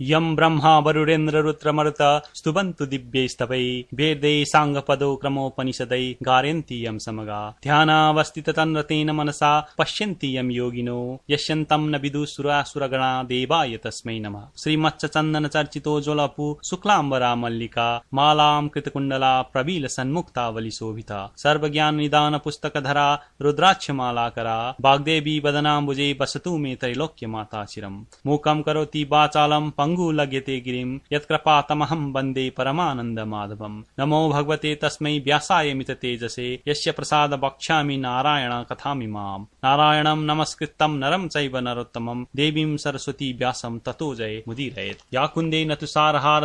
यम ब्रह्मा वरुणेन्द्र रुद्रमरुत स्तुवन्तु दिव्यैस्तवै वेदै साङ्गपदो क्रमोपनिषदै गारयन्ति यम समगा। ध्यानावस्थित तन्रतेन मनसा पश्यन्ति यम योगिनो। यश्यन्तं न विदुसुरासुरगणा देवाय तस्मै नमः। चन्दन चर्चितो ज्वलपु शुक्लाम्बरा मल्लिका मालां कृतकुण्डला प्रबील सन्मुक्तावली शोभिता। सर्वज्ञान निदान पुस्तकधरा रुद्राक्षमालाकरा। वाग्देवी वदनाम्बुजे वसतु मे त्रैलोक्य माता चिरम्। मूकं करोति वाचालं पङ्गुलग्यते गिरिं, यत्कृपातमहं वंदे परमानन्द माधवम् नमो भगवते तस्मै व्यासाय मित तेजसे, यस्य प्रसाद वक्ष्यामि नारायण कथामिमाम् नारायणं नमस्कृतं नरं चैव नरोत्तमं देवीं सरस्वती व्यासं ततो जय मुदीरयेत्। या कुन्दे न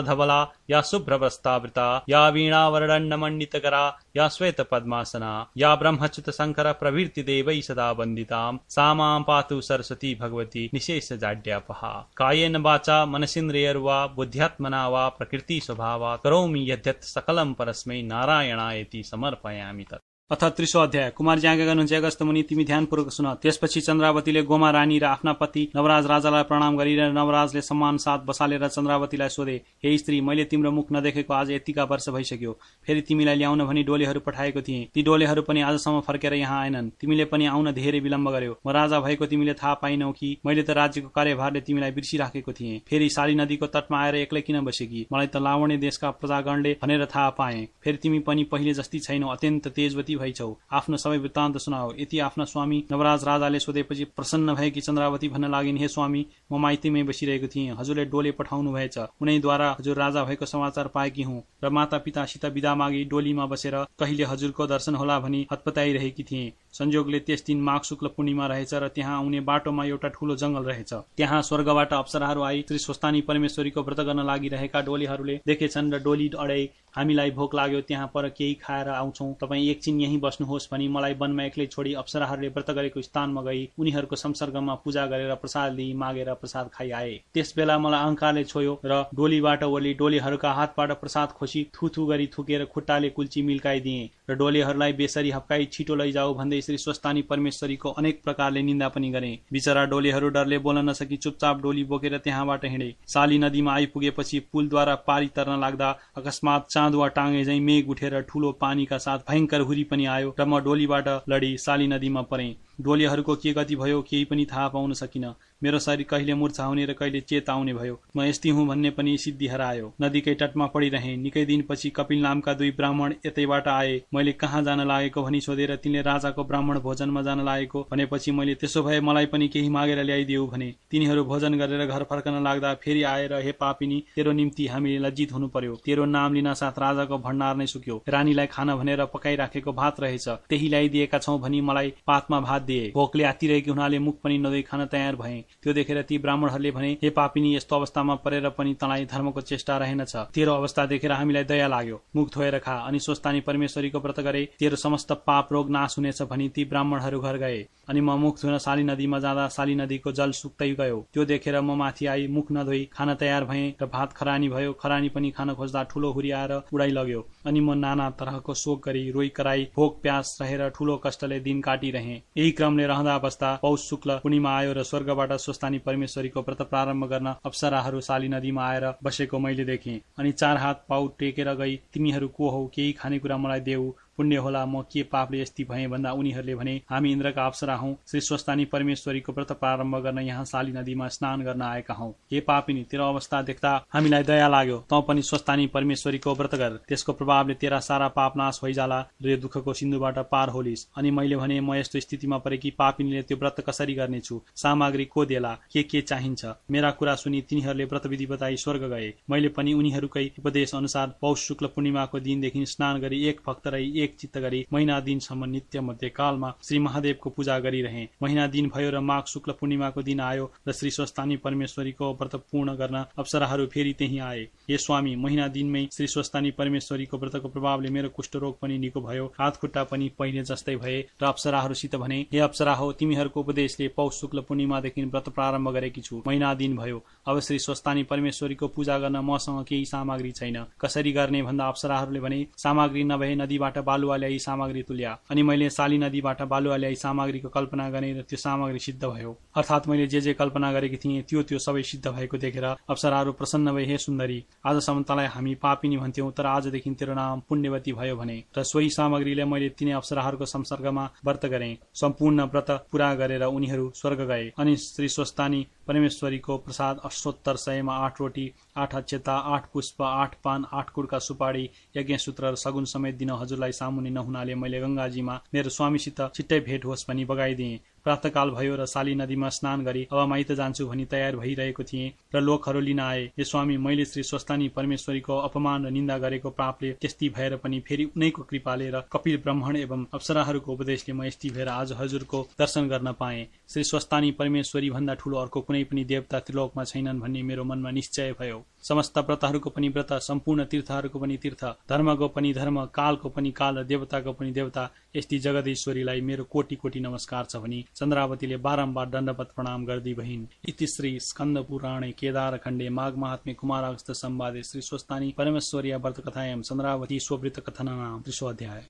धवला या शुभ्रवस्तावृता या वीणावरदण्डमण्डितकरा या श्वेत पद्मासना या ब्रह्मच्युत शंकर प्रवृत्ति देव सदा वंदिता सा पातु सरस्वती भगवती निशेष जाड्यापहा कायेन वाचा मनस मनसिन्द्रियर्वा, बुद्ध्यात्मना वा प्रकृति स्वभावात् करोमि यद्यत् सकलं परस्मै नारायणायति समर्पयामि तत्। अथ त्रिसो अध्याय। कुमार आज्ञा गर्नुहुन्छ अगस्त मुनि तिमी ध्यानपूर्वक सुन। त्यसपछि चन्द्रावतीले गोमा रानी र आफ्ना पति नवराज राजालाई प्रणाम गरेर नवराजले सम्मान साथ बसालेर चन्द्रावतीलाई सोधे हे स्त्री मैले तिम्रो मुख नदेखेको आज यतिका वर्ष भइसक्यो। फेरि तिमीलाई ल्याउन भनी डोलेहरू पठाएको थिएँ। ती डोलेहरू पनि आजसम्म फर्केर यहाँ आएनन्। तिमीले पनि आउन धेरै विलम्ब गर्यो। म राजा भएको तिमीले थाहा पाइनौ कि मैले त राज्यको कार्यभारले तिमीलाई बिर्सिराखेको थिएँ। फेरि साली नदीको तटमा आएर एक्लै किन बसेकी मलाई त लावणे देशका प्रजागणले भनेर थाहा पाए। फेरि तिमी पनि पहिले जस्ती छैनौ अत्यन्त तेजवती भइछौ आफ्नो सबै वृत्तान्त सुनाओ। यति आफ्ना स्वामी नवराज राजाले सोधेपछि प्रसन्न भएकी चन्द्रावती भन्न लागिन्। हे स्वामी म माइतीमै बसिरहेको थिएँ। हजुरले डोले पठाउनु भएछ। उनैद्वारा हजुर राजा भएको समाचार पाएकी हुँ र माता पितासित विदा मागी डोलीमा बसेर कहिले हजुरको दर्शन होला भनी हतपताइरहेकी थिएँ। संयोगले त्यस दिन माघ शुक्ल पूर्णिमा रहेछ र त्यहाँ आउने बाटोमा एउटा ठूलो जंगल रहेछ। त्यहाँ स्वर्गबाट अप्सराहरू आई श्री स्वस्तानी परमेश्वरीको व्रत गर्न लागिरहेका डोलीहरूले देखेछन् र डोली अडै हामीलाई भोक लाग्यो त्यहाँ पर केही खाएर आउँछौ। तपाईँ एकछिन यहीँ बस्नुहोस् भनी मलाई वनमा एक्लै छोडी अप्सराहरूले व्रत गरेको स्थानमा गई उनीहरूको संसर्गमा पूजा गरेर प्रसाद लिई मागेर प्रसाद खाइ आए त्यस बेला मलाई अहङ्कारले छोयो र डोलीबाट ओली डोलीहरूका हातबाट प्रसाद खोसी थुथु गरी थुकेर खुट्टाले कुल्ची मिल्काइदिए र डोलीहरूलाई बेसरी हप्काई छिटो लैजाऊ भन्दै श्री स्वस्तानी परमेश्वरीको अनेक प्रकारले निन्दा पनि गरे। बिचरा डोलीहरू डरले बोल्न नसकी चुपचाप डोली बोकेर त्यहाँबाट हिँडे। साली नदीमा आइपुगेपछि पुलद्वारा पारी तर्न लाग्दा अकस्मात चाँदुवा टाँगे झै मेघ उठेर ठूलो पानीका साथ भयङ्कर हुरी पनि आयो र म डोलीबाट लडी साली नदीमा परेँ। डोलीहरूको के गति भयो केही पनि थाहा पाउन सकिन। मेरो शरीर कहिले मूर्छा हुने र कहिले चेत आउने भयो। म यस्ती हुँ भन्ने पनि सिद्धि हरायो नदीकै तटमा पढिरहे। निकै दिनपछि कपिल नामका दुई ब्राह्मण यतैबाट आए। मैले कहाँ जान लागेको भनी सोधेर तिनले राजाको ब्राह्मण भोजनमा जान लागेको भनेपछि मैले त्यसो भए मलाई पनि केही मागेर ल्याइदिऊ भने। तिनीहरू भोजन गरेर घर फर्कन लाग्दा फेरि आएर हे पापिनी तेरो निम्ति हामीले लज्जित हुनु पर्यो तेरो नाम लिन साथ राजाको भण्डार नै सुक्यो। रानीलाई खान भनेर पकाइराखेको भात रहेछ। त्यही ल्याइदिएका छौँ भनी मलाई पातमा भात दिए भोकले आतिरहेकी हुनाले मुख पनि नदै खान तयार भए। त्यो देखेर ती ब्राह्मणहरूले भने हे पापिनी यस्तो अवस्थामा परेर पनि तँलाई धर्मको चेष्टा रहेनछ। तेरो अवस्था देखेर हामीलाई दया लाग्यो। मुख धोएर खा अनि स्वस्तानी परमेश्वरीको व्रत गरे। तेरो समस्त पाप रोग नाश हुनेछ भनी ती ब्राह्मणहरू घर गए। अनि म मुख धुन साली नदीमा जाँदा साली नदीको जल सुक्दै गयो। त्यो देखेर म माथि आई मुख नधोई खान तयार भए र भात खरानी भयो। खरानी पनि खान खोज्दा ठूलो हुरी आएर उडाइ लग्यो। अनि म नाना तरहको शोक गरी रोई कराई भोक प्यास रहेर ठूलो कष्टले दिन काटिरहे। यही क्रमले रहँदा बस्दा पौष शुक्ल पूर्णिमा आयो र स्वर्गबाट स्वस्थानी परमेश्वरीको व्रत प्रारम्भ गर्न अप्सराहरू साली नदीमा आएर बसेको मैले देखेँ। अनि चार हात पाउ टेकेर गई तिमीहरू को हौ? केही खानेकुरा मलाई देऊ। पुण्य होला म के पापले यस्ती भएँ भन्दा उनीहरूले भने हामी इन्द्रका अप्सरा हौ। श्री स्वस्तानी परमेश्वरीको व्रत प्रारम्भ गर्न यहाँ साली नदीमा स्नान गर्न आएका हौ। हे पापिनी तेरो अवस्था देख्दा हामीलाई दया लाग्यो। तँ पनि स्वस्तानी परमेश्वरीको व्रत गर। त्यसको प्रभावले तेरा सारा पाप नाश भइजाला। र यो दुःखको सिन्धुबाट पार होलिस्। अनि मैले भने म यस्तो स्थितिमा परेकी पापिनीले त्यो व्रत कसरी गर्नेछु? सामग्री को देला? के के चाहिन्छ? मेरा कुरा सुनि तिनीहरूले व्रतविधि बताई स्वर्ग गए। मैले पनि उनीहरूकै उपदेश अनुसार पौष शुक्ल पूर्णिमाको दिनदेखि स्नान गरी एक भक्त रही एक चित्त गरी महिना दिनसम्म नित्य मध्य कालमा श्री महादेवको पूजा गरिरहे। महिना दिन भयो र माघ शुक्ल पूर्णिमाको दिन आयो र श्री स्वस्तानी परमेश्वरीको व्रत पूर्ण गर्न अप्सराहरू फेरि त्यही आए। हे स्वामी महिना दिनमै श्री स्वस्तानी परमेश्वरीको व्रतको प्रभावले मेरो कुष्ठरोग पनि निको भयो हात खुट्टा पनि पहिले जस्तै भए र अप्सराहरूसित भने हे अप्सरा हो तिमीहरूको उपदेशले पौष शुक्ल पूर्णिमादेखि व्रत प्रारम्भ गरेकी छु। महिना दिन भयो। अब श्री स्वस्तानी परमेश्वरीको पूजा गर्न मसँग केही सामग्री छैन। कसरी गर्ने भन्दा अप्सराहरूले भने सामग्री नभए नदीबाट बालुवा ल्याई सामग्री तुल्या। अनि मैले साली नदीबाट बालुवा ल्याई सामग्रीको कल्पना गरेँ र त्यो सामग्री सिद्ध भयो। अर्थात् मैले जे जे कल्पना गरेकी थिएँ त्यो त्यो सबै सिद्ध भएको देखेर अप्सराहरू प्रसन्न भए हे सुन्दरी आजसम्म तँलाई हामी पापिनी भन्थ्यौं तर आजदेखि तेरो नाम पुण्यवती भयो भने। र सोही सामग्रीले मैले तिनै अप्सराहरूको संसर्गमा व्रत गरे। सम्पूर्ण व्रत पूरा गरेर उनीहरू स्वर्ग गए। अनि श्री स्वस्तानी परमेश्वरीको प्रसाद अष्टोत्तर सयमा आठ रोटी आठ अक्षता आठ पुष्प आठ पान आठ कुर्का सुपारी यज्ञ सूत्र र सगुन समेत दिन हजुरलाई सामुने नहुनाले मैले गंगाजीमा मेरो स्वामीसित छिट्टै भेट होस् भनी बगाइदिएँ। प्रातकाल भयो र साली नदीमा स्नान गरी अब माइत जान्छु भनी तयार भइरहेको थिएँ र लोकहरू लिन आए। हे स्वामी मैले श्री स्वस्तानी परमेश्वरीको अपमान र निन्दा गरेको पापले त्यस्ती भएर पनि फेरि उनैको कृपाले र कपिल ब्राह्मण एवं अप्सराहरूको उपदेशले म यस्ती भएर आज हजुरको दर्शन गर्न पाएँ। श्री स्वस्तानी परमेश्वरी भन्दा ठूलो अर्को कुनै पनि देवता त्रिलोकमा छैनन् भन्ने मेरो मनमा निश्चय भयो। समस्त व्रतहरूको पनि व्रत सम्पूर्ण तीर्थहरूको पनि तीर्थ धर्मको पनि धर्म कालको पनि काल र देवताको पनि देवता यस्ती जगदीश्वरीलाई मेरो कोटी कोटी नमस्कार छ भनी चन्द्रावतीले बारम्बार दण्डवत प्रणाम गर्दी बहिन्। इति श्री स्कन्द पुराणे केदार खण्डे माघ महात्मे कुमारागस्त संवादे श्री स्वस्तानी परमेश्वरीय व्रत कथायाम चन्द्रावती स्ववृत कथन नाम अध्याय।